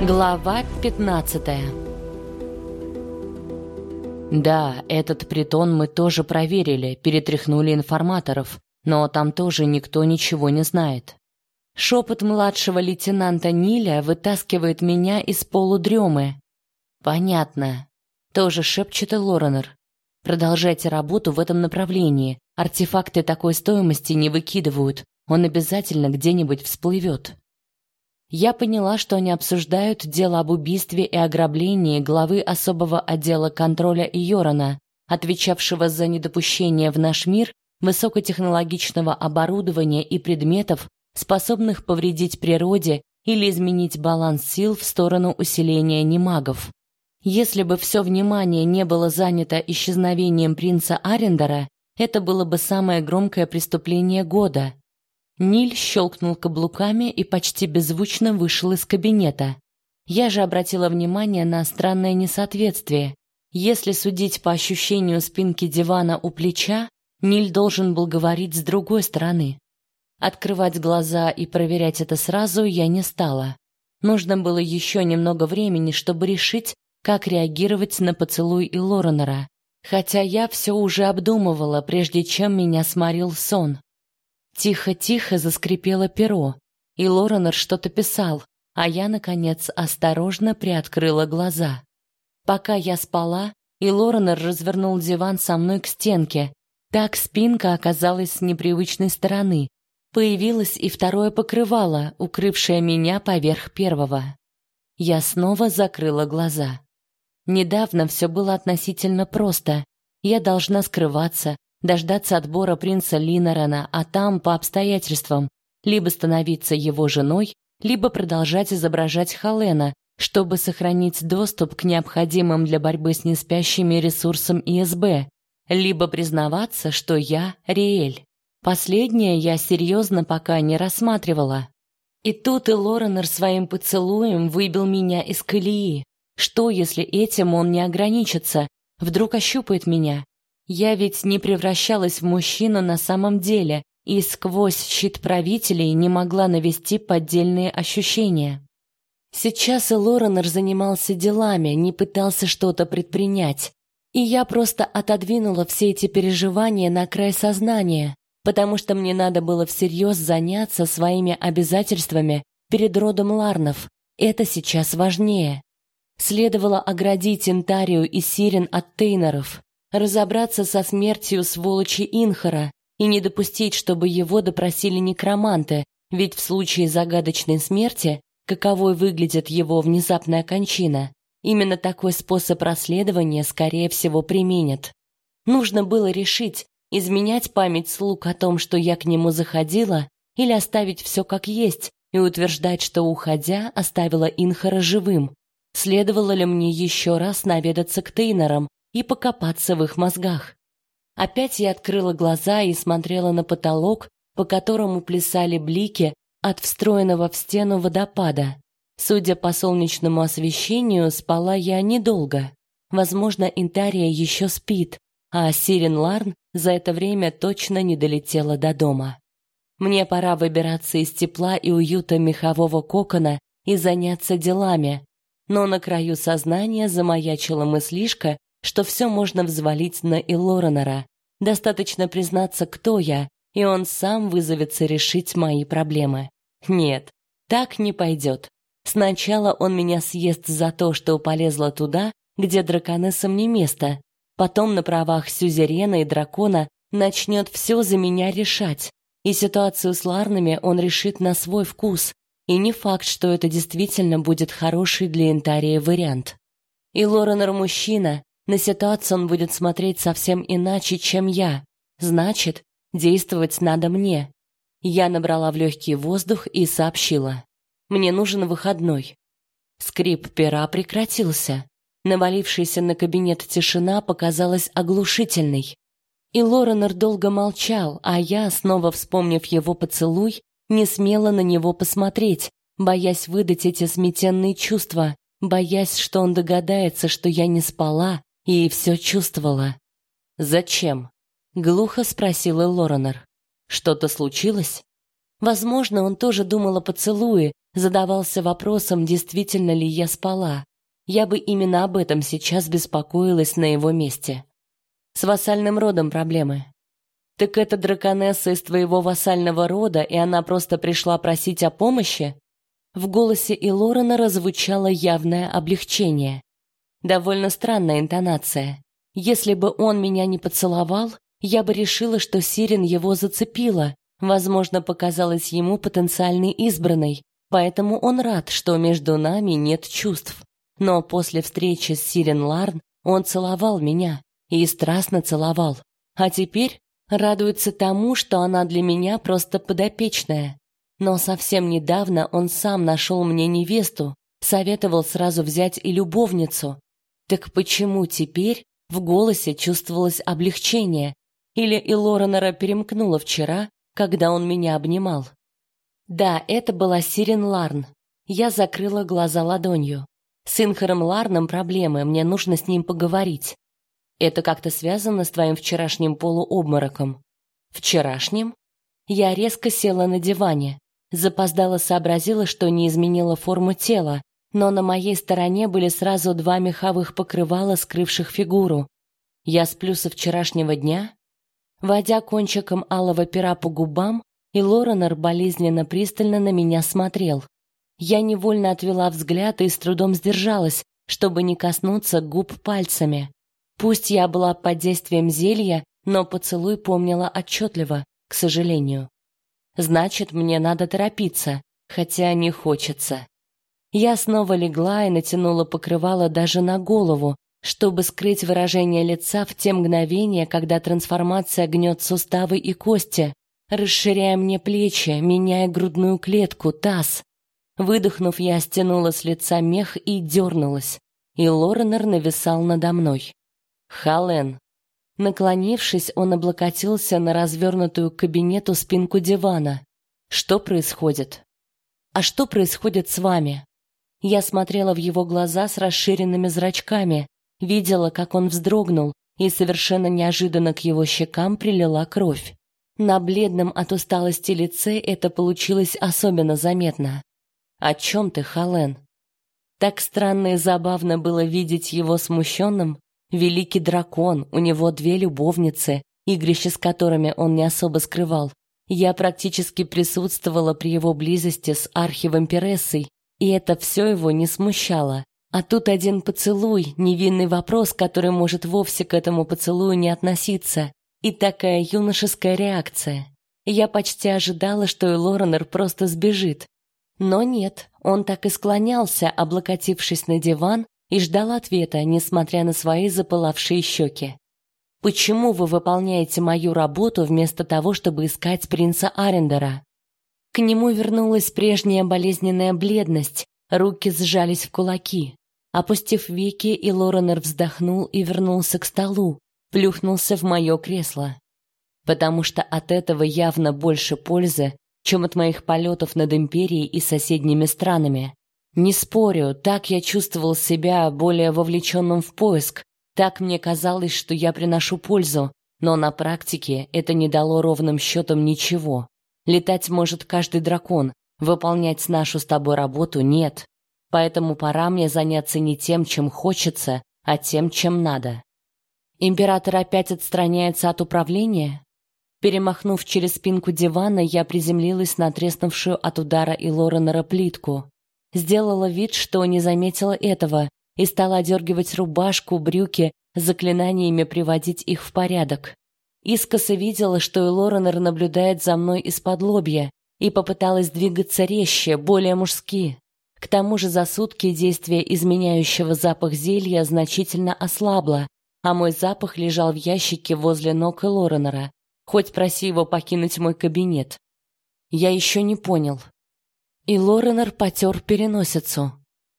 Глава 15 Да, этот притон мы тоже проверили, перетряхнули информаторов, но там тоже никто ничего не знает. Шепот младшего лейтенанта Ниля вытаскивает меня из полудремы. Понятно. Тоже шепчет и Лоренер. Продолжайте работу в этом направлении. Артефакты такой стоимости не выкидывают. Он обязательно где-нибудь всплывет. Я поняла, что они обсуждают дело об убийстве и ограблении главы особого отдела контроля Йорона, отвечавшего за недопущение в наш мир высокотехнологичного оборудования и предметов, способных повредить природе или изменить баланс сил в сторону усиления немагов. Если бы все внимание не было занято исчезновением принца Арендера, это было бы самое громкое преступление года. Ниль щелкнул каблуками и почти беззвучно вышел из кабинета. Я же обратила внимание на странное несоответствие. Если судить по ощущению спинки дивана у плеча, Ниль должен был говорить с другой стороны. Открывать глаза и проверять это сразу я не стала. Нужно было еще немного времени, чтобы решить, как реагировать на поцелуй и Лоренера. Хотя я все уже обдумывала, прежде чем меня сморил сон. Тихо-тихо заскрипело перо, и Лоренор что-то писал, а я, наконец, осторожно приоткрыла глаза. Пока я спала, и Лоренор развернул диван со мной к стенке. Так спинка оказалась с непривычной стороны. Появилось и второе покрывало, укрывшее меня поверх первого. Я снова закрыла глаза. Недавно все было относительно просто. Я должна скрываться, дождаться отбора принца Линорена, а там по обстоятельствам либо становиться его женой, либо продолжать изображать Халена, чтобы сохранить доступ к необходимым для борьбы с неспящими ресурсам ИСБ, либо признаваться, что я Риэль. Последнее я серьезно пока не рассматривала. И тут и Лоренор своим поцелуем выбил меня из колеи. Что, если этим он не ограничится? Вдруг ощупает меня, я ведь не превращалась в мужчину на самом деле и сквозь щит правителей не могла навести поддельные ощущения. Сейчас и Лоренор занимался делами, не пытался что-то предпринять. И я просто отодвинула все эти переживания на край сознания, потому что мне надо было всерьез заняться своими обязательствами перед родом Ларнов. Это сейчас важнее. Следовало оградить Интарию и Сирен от Тейнеров разобраться со смертью сволочи Инхара и не допустить, чтобы его допросили некроманты, ведь в случае загадочной смерти, каковой выглядит его внезапная кончина, именно такой способ расследования, скорее всего, применят. Нужно было решить, изменять память слуг о том, что я к нему заходила, или оставить все как есть и утверждать, что, уходя, оставила Инхара живым. Следовало ли мне еще раз наведаться к Тейнерам и покопаться в их мозгах. Опять я открыла глаза и смотрела на потолок, по которому плясали блики от встроенного в стену водопада. Судя по солнечному освещению, спала я недолго. Возможно, Интария еще спит, а Сирен Ларн за это время точно не долетела до дома. Мне пора выбираться из тепла и уюта мехового кокона и заняться делами. Но на краю сознания замаячила мыслишка, что все можно взвалить на Илоренера. Достаточно признаться, кто я, и он сам вызовется решить мои проблемы. Нет, так не пойдет. Сначала он меня съест за то, что полезла туда, где драконессам не место. Потом на правах сюзерена и дракона начнет все за меня решать. И ситуацию с Ларнами он решит на свой вкус. И не факт, что это действительно будет хороший для Интарии вариант. И Лоренор мужчина, на ситуацию он будет смотреть совсем иначе, чем я. Значит, действовать надо мне. Я набрала в легкий воздух и сообщила: "Мне нужен выходной". Скрип пера прекратился. Навалившаяся на кабинет тишина показалась оглушительной. И Лоренор долго молчал, а я, снова вспомнив его поцелуй, не смела на него посмотреть, боясь выдать эти смятенные чувства, боясь, что он догадается, что я не спала, и все чувствовала. «Зачем?» — глухо спросила Лоренор. «Что-то случилось?» Возможно, он тоже думал о поцелуе, задавался вопросом, действительно ли я спала. Я бы именно об этом сейчас беспокоилась на его месте. С вассальным родом проблемы. Так это драконесса из твоего вассального рода, и она просто пришла просить о помощи? В голосе Илорена раззвучало явное облегчение. Довольно странная интонация. Если бы он меня не поцеловал, я бы решила, что Сирен его зацепила, возможно, показалась ему потенциальной избранной, поэтому он рад, что между нами нет чувств. Но после встречи с Сирен Ларн он целовал меня и страстно целовал. А теперь радуется тому, что она для меня просто подопечная. Но совсем недавно он сам нашел мне невесту, советовал сразу взять и любовницу. Так почему теперь в голосе чувствовалось облегчение? Или и Лоренера перемкнуло вчера, когда он меня обнимал? Да, это была Сирен Ларн. Я закрыла глаза ладонью. С Инхаром Ларном проблемы, мне нужно с ним поговорить. Это как-то связано с твоим вчерашним полуобмороком? Вчерашним? Я резко села на диване. Запоздала сообразила, что не изменила форму тела, но на моей стороне были сразу два меховых покрывала, скрывших фигуру. Я сплю со вчерашнего дня? Водя кончиком алого пера по губам, и Лоренор болезненно пристально на меня смотрел. Я невольно отвела взгляд и с трудом сдержалась, чтобы не коснуться губ пальцами. Пусть я была под действием зелья, но поцелуй помнила отчетливо, к сожалению. Значит, мне надо торопиться, хотя не хочется. Я снова легла и натянула покрывало даже на голову, чтобы скрыть выражение лица в те мгновения, когда трансформация гнет суставы и кости, расширяя мне плечи, меняя грудную клетку, таз. Выдохнув, я стянула с лица мех и дернулась, и Лоренер нависал надо мной. Хален. Наклонившись, он облокотился на развернутую к кабинету спинку дивана. Что происходит? А что происходит с вами? Я смотрела в его глаза с расширенными зрачками, видела, как он вздрогнул, и совершенно неожиданно к его щекам прилила кровь. На бледном от усталости лице это получилось особенно заметно. О чем ты, Хален? Так странно и забавно было видеть его смущенным, Великий дракон, у него две любовницы, игрища с которыми он не особо скрывал. Я практически присутствовала при его близости с архивампирессой, и это все его не смущало. А тут один поцелуй, невинный вопрос, который может вовсе к этому поцелую не относиться, и такая юношеская реакция. Я почти ожидала, что и Лоренер просто сбежит. Но нет, он так и склонялся, облокотившись на диван, и ждал ответа, несмотря на свои запылавшие щеки. Почему вы выполняете мою работу вместо того, чтобы искать принца Арендера? К нему вернулась прежняя болезненная бледность, руки сжались в кулаки. Опустив веки, и Лоренер вздохнул и вернулся к столу, плюхнулся в мое кресло. Потому что от этого явно больше пользы, чем от моих полетов над империей и соседними странами. Не спорю, так я чувствовал себя более вовлеченным в поиск. Так мне казалось, что я приношу пользу, но на практике это не дало ровным счетом ничего. Летать может каждый дракон, выполнять нашу с тобой работу нет. Поэтому пора мне заняться не тем, чем хочется, а тем, чем надо. Император опять отстраняется от управления? Перемахнув через спинку дивана, я приземлилась на треснувшую от удара и Лоренера плитку. Сделала вид, что не заметила этого, и стала дергивать рубашку, брюки, заклинаниями приводить их в порядок. Искоса видела, что и Лоренер наблюдает за мной из-под лобья, и попыталась двигаться резче, более мужски. К тому же за сутки действие изменяющего запах зелья значительно ослабло, а мой запах лежал в ящике возле ног и Лоренера. Хоть проси его покинуть мой кабинет. Я еще не понял, и Лоренор потер переносицу.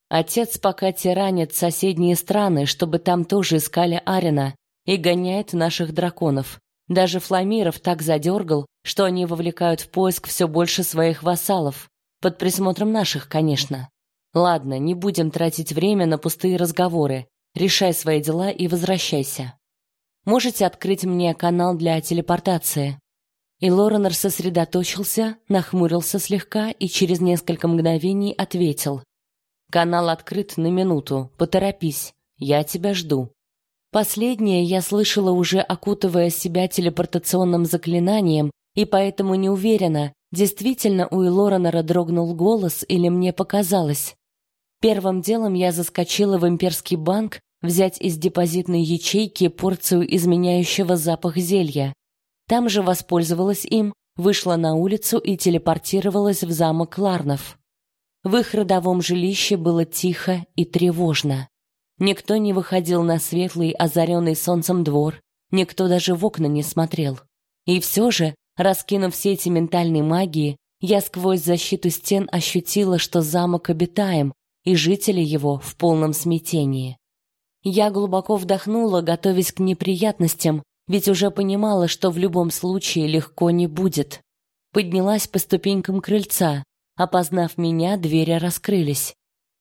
Отец пока тиранит соседние страны, чтобы там тоже искали Арина, и гоняет наших драконов. Даже Фламиров так задергал, что они вовлекают в поиск все больше своих вассалов. Под присмотром наших, конечно. Ладно, не будем тратить время на пустые разговоры. Решай свои дела и возвращайся. Можете открыть мне канал для телепортации? И Лоренор сосредоточился, нахмурился слегка и через несколько мгновений ответил. «Канал открыт на минуту, поторопись, я тебя жду». Последнее я слышала уже окутывая себя телепортационным заклинанием, и поэтому не уверена, действительно у Илоренора дрогнул голос или мне показалось. Первым делом я заскочила в имперский банк взять из депозитной ячейки порцию изменяющего запах зелья. Там же воспользовалась им, вышла на улицу и телепортировалась в замок Ларнов. В их родовом жилище было тихо и тревожно. Никто не выходил на светлый, озаренный солнцем двор, никто даже в окна не смотрел. И все же, раскинув сети ментальной магии, я сквозь защиту стен ощутила, что замок обитаем, и жители его в полном смятении. Я глубоко вдохнула, готовясь к неприятностям, ведь уже понимала, что в любом случае легко не будет. Поднялась по ступенькам крыльца. Опознав меня, двери раскрылись.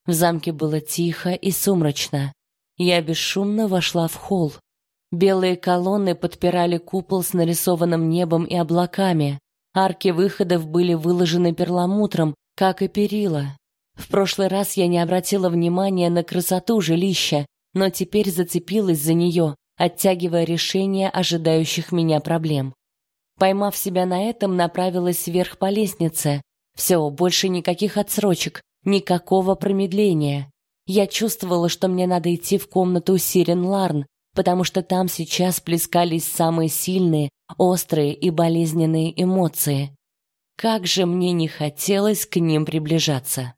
В замке было тихо и сумрачно. Я бесшумно вошла в холл. Белые колонны подпирали купол с нарисованным небом и облаками. Арки выходов были выложены перламутром, как и перила. В прошлый раз я не обратила внимания на красоту жилища, но теперь зацепилась за нее, оттягивая решение ожидающих меня проблем. Поймав себя на этом, направилась вверх по лестнице. Все, больше никаких отсрочек, никакого промедления. Я чувствовала, что мне надо идти в комнату Сирен Ларн, потому что там сейчас плескались самые сильные, острые и болезненные эмоции. Как же мне не хотелось к ним приближаться.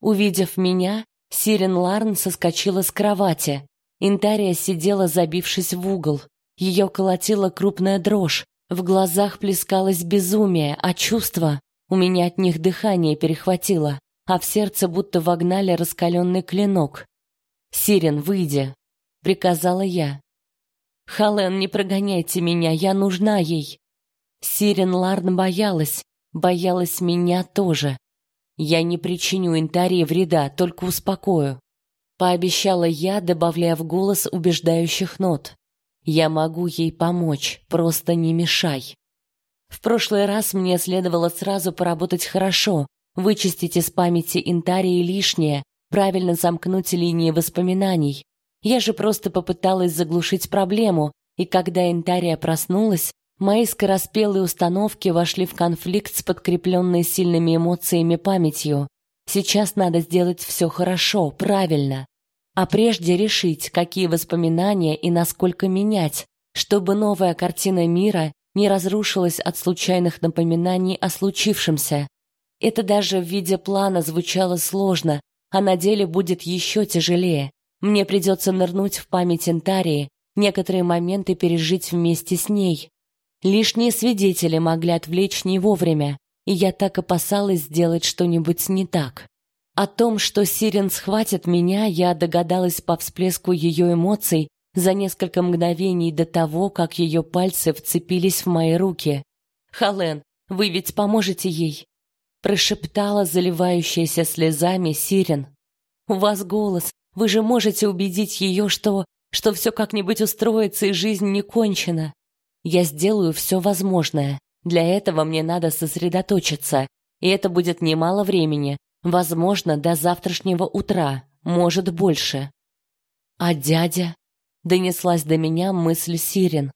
Увидев меня, Сирен Ларн соскочила с кровати. Интария сидела, забившись в угол. Ее колотила крупная дрожь, в глазах плескалось безумие, а чувство... У меня от них дыхание перехватило, а в сердце будто вогнали раскаленный клинок. «Сирен, выйди!» — приказала я. «Хален, не прогоняйте меня, я нужна ей!» Сирен Ларн боялась, боялась меня тоже. Я не причиню Интарии вреда, только успокою. Пообещала я, добавляя в голос убеждающих нот. Я могу ей помочь, просто не мешай. В прошлый раз мне следовало сразу поработать хорошо, вычистить из памяти Интарии лишнее, правильно замкнуть линии воспоминаний. Я же просто попыталась заглушить проблему, и когда Интария проснулась, Мои скороспелые установки вошли в конфликт с подкрепленной сильными эмоциями памятью. Сейчас надо сделать все хорошо, правильно. А прежде решить, какие воспоминания и насколько менять, чтобы новая картина мира не разрушилась от случайных напоминаний о случившемся. Это даже в виде плана звучало сложно, а на деле будет еще тяжелее. Мне придется нырнуть в память Интарии, некоторые моменты пережить вместе с ней. Лишние свидетели могли отвлечь не вовремя, и я так опасалась сделать что-нибудь не так. О том, что Сирен схватит меня, я догадалась по всплеску ее эмоций за несколько мгновений до того, как ее пальцы вцепились в мои руки. «Хален, вы ведь поможете ей?» Прошептала заливающаяся слезами Сирен. «У вас голос, вы же можете убедить ее, что... что все как-нибудь устроится и жизнь не кончена». Я сделаю все возможное. Для этого мне надо сосредоточиться, и это будет немало времени, возможно, до завтрашнего утра, может, больше. А дядя? Донеслась до меня мысль Сирен.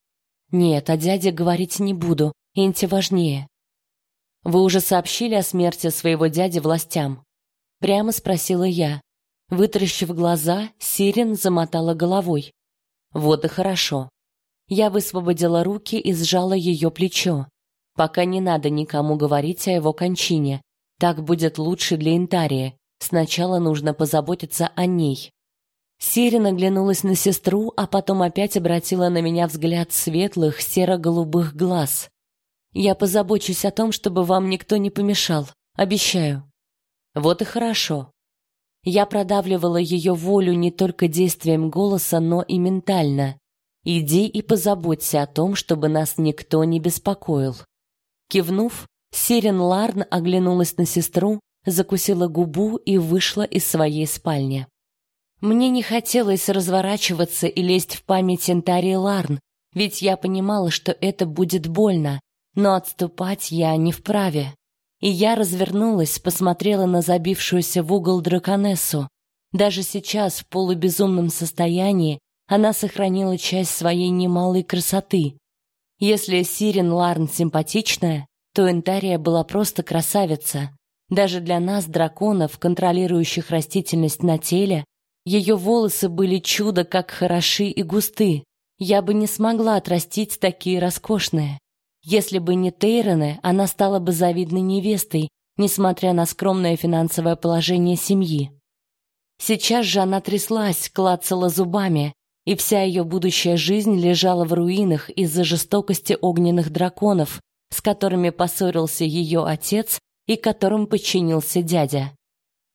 Нет, о дяде говорить не буду, Инте важнее. Вы уже сообщили о смерти своего дяди властям? Прямо спросила я. Вытаращив глаза, Сирен замотала головой. Вот и хорошо. Я высвободила руки и сжала ее плечо. Пока не надо никому говорить о его кончине. Так будет лучше для Интарии. Сначала нужно позаботиться о ней. Сири наглянулась на сестру, а потом опять обратила на меня взгляд светлых серо-голубых глаз. Я позабочусь о том, чтобы вам никто не помешал, обещаю. Вот и хорошо. Я продавливала ее волю не только действием голоса, но и ментально. Иди и позаботься о том, чтобы нас никто не беспокоил. Кивнув, Сирен Ларн оглянулась на сестру, закусила губу и вышла из своей спальни. Мне не хотелось разворачиваться и лезть в память Энтарии Ларн, ведь я понимала, что это будет больно. Но отступать я не вправе. И я развернулась, посмотрела на забившуюся в угол драконессу. Даже сейчас, в полубезумном состоянии, она сохранила часть своей немалой красоты. Если Сирен Ларн симпатичная, то Энтария была просто красавица. Даже для нас, драконов, контролирующих растительность на теле, ее волосы были чудо как хороши и густы. Я бы не смогла отрастить такие роскошные. Если бы не Тейрены, она стала бы завидной невестой, несмотря на скромное финансовое положение семьи. Сейчас же она тряслась, клацала зубами, и вся ее будущая жизнь лежала в руинах из-за жестокости огненных драконов, с которыми поссорился ее отец и которым подчинился дядя.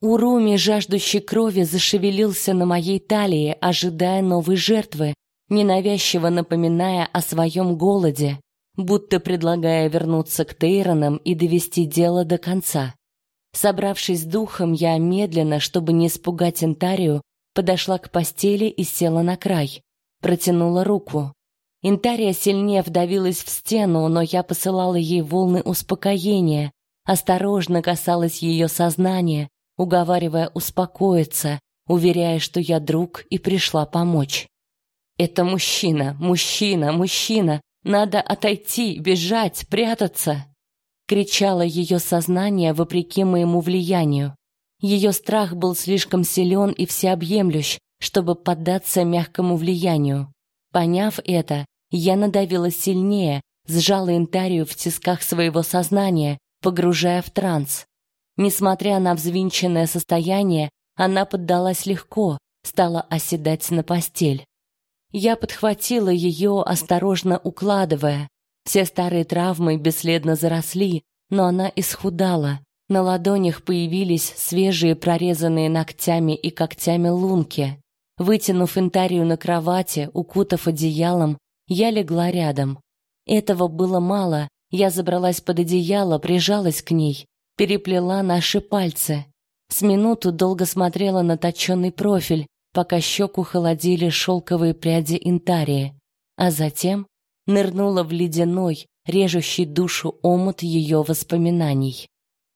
Уруми, жаждущий крови, зашевелился на моей талии, ожидая новой жертвы, ненавязчиво напоминая о своем голоде, будто предлагая вернуться к Тейронам и довести дело до конца. Собравшись с духом, я медленно, чтобы не испугать Интарию, подошла к постели и села на край. Протянула руку. Интария сильнее вдавилась в стену, но я посылала ей волны успокоения, осторожно касалась ее сознания, уговаривая успокоиться, уверяя, что я друг и пришла помочь. «Это мужчина, мужчина, мужчина! Надо отойти, бежать, прятаться!» кричало ее сознание вопреки моему влиянию. Ее страх был слишком силен и всеобъемлющ, чтобы поддаться мягкому влиянию. Поняв это, я надавила сильнее, сжала Интарию в тисках своего сознания, погружая в транс. Несмотря на взвинченное состояние, она поддалась легко, стала оседать на постель. Я подхватила ее, осторожно укладывая. Все старые травмы бесследно заросли, но она исхудала. На ладонях появились свежие прорезанные ногтями и когтями лунки. Вытянув интарию на кровати, укутав одеялом, я легла рядом. Этого было мало. Я забралась под одеяло, прижалась к ней, переплела наши пальцы. С минуту долго смотрела на точенный профиль, пока щеку холодили шелковые пряди интарии, а затем нырнула в ледяной, режущий душу омут ее воспоминаний.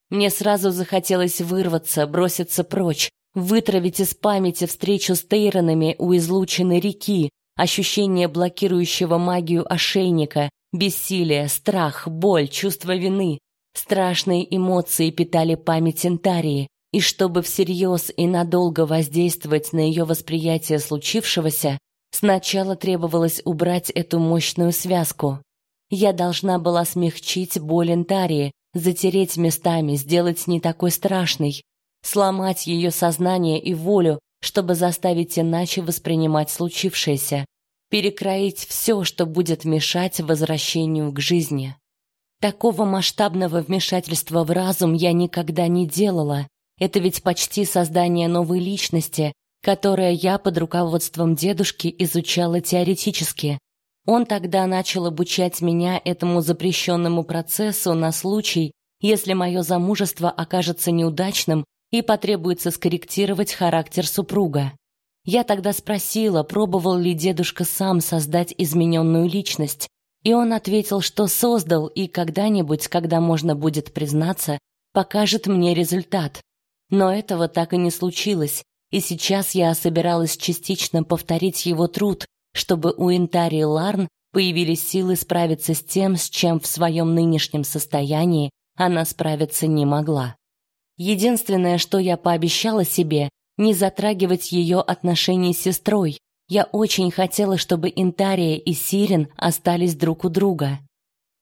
Мне сразу захотелось вырваться, броситься прочь, вытравить из памяти встречу с Тейронами у излученной реки, ощущение блокирующего магию ошейника, бессилие, страх, боль, чувство вины. Страшные эмоции питали память Интарии, и чтобы всерьез и надолго воздействовать на ее восприятие случившегося, сначала требовалось убрать эту мощную связку. Я должна была смягчить боль Интарии, затереть местами, сделать не такой страшной, сломать ее сознание и волю, чтобы заставить иначе воспринимать случившееся, перекроить все, что будет мешать возвращению к жизни. Такого масштабного вмешательства в разум я никогда не делала, это ведь почти создание новой личности, которое я под руководством дедушки изучала теоретически. Он тогда начал обучать меня этому запрещенному процессу на случай, если мое замужество окажется неудачным и потребуется скорректировать характер супруга. Я тогда спросила, пробовал ли дедушка сам создать измененную личность, и он ответил, что создал и когда-нибудь, когда можно будет признаться, покажет мне результат. Но этого так и не случилось, и сейчас я собиралась частично повторить его труд, чтобы у Интарии Ларн появились силы справиться с тем, с чем в своем нынешнем состоянии она справиться не могла. Единственное, что я пообещала себе, не затрагивать ее отношения с сестрой. Я очень хотела, чтобы Интария и Сирен остались друг у друга.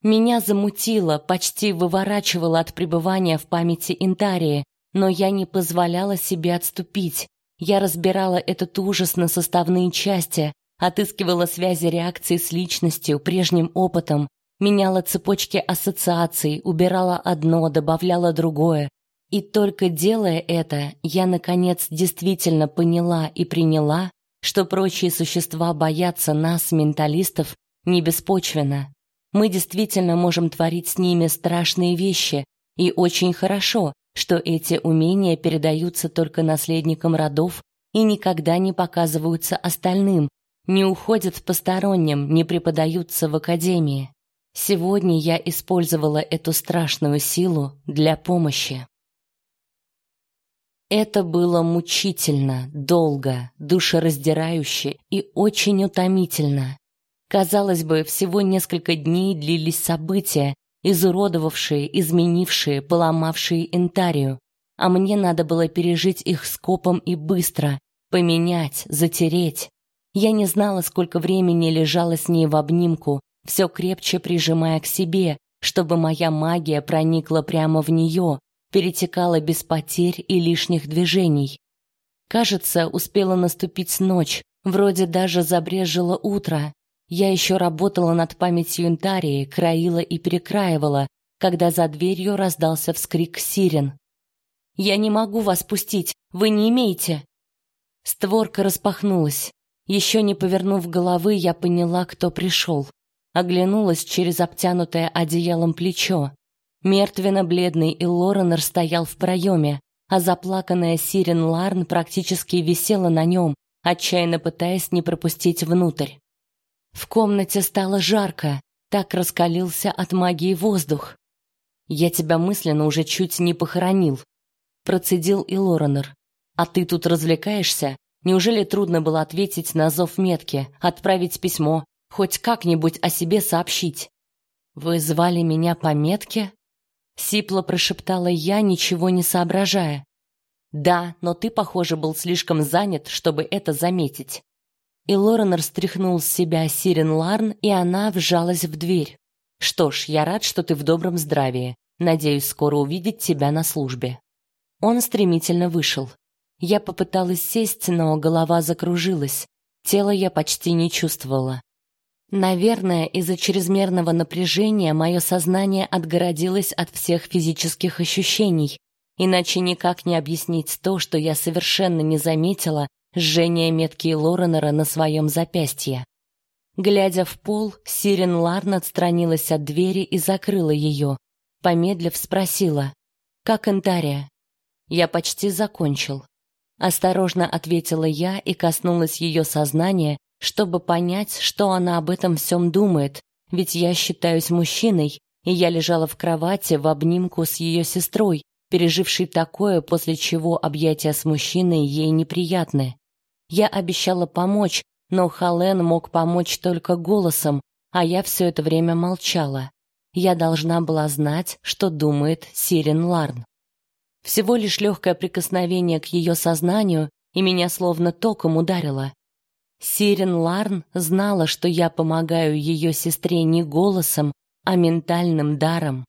Меня замутило, почти выворачивало от пребывания в памяти Интарии, но я не позволяла себе отступить. Я разбирала этот ужас на составные части, отыскивала связи реакции с личностью, прежним опытом, меняла цепочки ассоциаций, убирала одно, добавляла другое. И только делая это, я наконец действительно поняла и приняла, что прочие существа боятся нас, менталистов, не беспочвенно. Мы действительно можем творить с ними страшные вещи, и очень хорошо, что эти умения передаются только наследникам родов и никогда не показываются остальным, не уходят посторонним, не преподаются в академии. Сегодня я использовала эту страшную силу для помощи. Это было мучительно, долго, душераздирающе и очень утомительно. Казалось бы, всего несколько дней длились события, изуродовавшие, изменившие, поломавшие Интарию, а мне надо было пережить их скопом и быстро, поменять, затереть. Я не знала, сколько времени лежала с ней в обнимку, все крепче прижимая к себе, чтобы моя магия проникла прямо в нее, перетекала без потерь и лишних движений. Кажется, успела наступить ночь, вроде даже забрежило утро. Я еще работала над памятью Интарии, краила и перекраивала, когда за дверью раздался вскрик сирен. «Я не могу вас пустить, вы не имеете!» Створка распахнулась. Еще не повернув головы, я поняла, кто пришел оглянулась через обтянутое одеялом плечо. Мертвенно-бледный Илоренор стоял в проеме, а заплаканная Сирен Ларн практически висела на нем, отчаянно пытаясь не пропустить внутрь. В комнате стало жарко, так раскалился от магии воздух. Я тебя мысленно уже чуть не похоронил, процедил Илоренор. А ты тут развлекаешься? Неужели трудно было ответить на зов метки, отправить письмо, хоть как-нибудь о себе сообщить. Вы звали меня по метке? Сипло прошептала я, ничего не соображая. Да, но ты, похоже, был слишком занят, чтобы это заметить. И Лоренор стряхнул с себя Сирен Ларн, и она вжалась в дверь. Что ж, я рад, что ты в добром здравии. Надеюсь скоро увидеть тебя на службе. Он стремительно вышел. Я попыталась сесть, но голова закружилась. Тело я почти не чувствовала. Наверное, из-за чрезмерного напряжения мое сознание отгородилось от всех физических ощущений, иначе никак не объяснить то, что я совершенно не заметила жжение метки Лоренера на своем запястье. Глядя в пол, Сирен Ларн отстранилась от двери и закрыла ее. Помедлив, спросила: "Как Энтария?" "Я почти закончил", осторожно ответила я и коснулась ее сознания, чтобы понять, что она об этом всем думает, ведь я считаюсь мужчиной, и я лежала в кровати в обнимку с ее сестрой, пережившей такое, после чего объятия с мужчиной ей неприятны. Я обещала помочь, но Хален мог помочь только голосом, а я все это время молчала. Я должна была знать, что думает Сирен Ларн. Всего лишь легкое прикосновение к ее сознанию, и меня словно током ударило. Сирен Ларн знала, что я помогаю ее сестре не голосом, а ментальным даром.